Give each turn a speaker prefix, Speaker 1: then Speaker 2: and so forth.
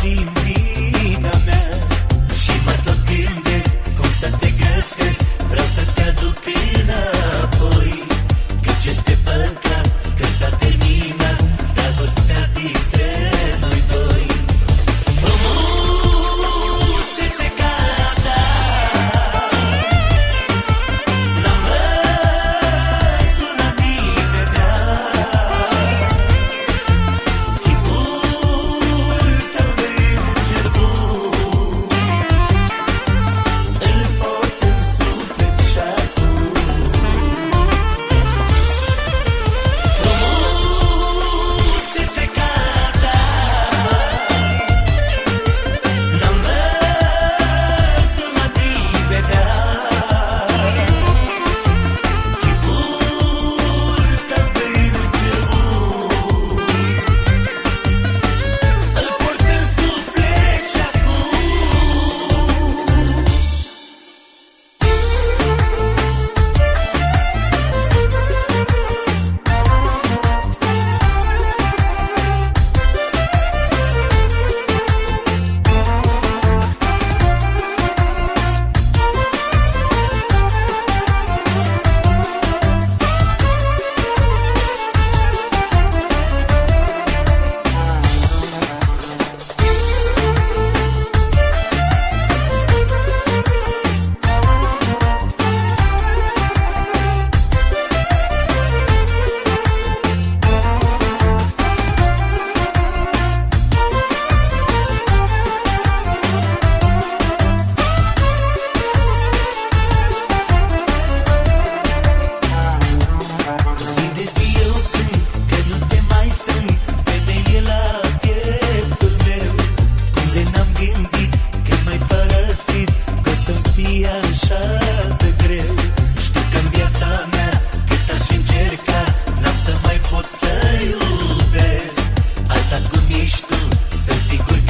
Speaker 1: Dean. isto, sem 50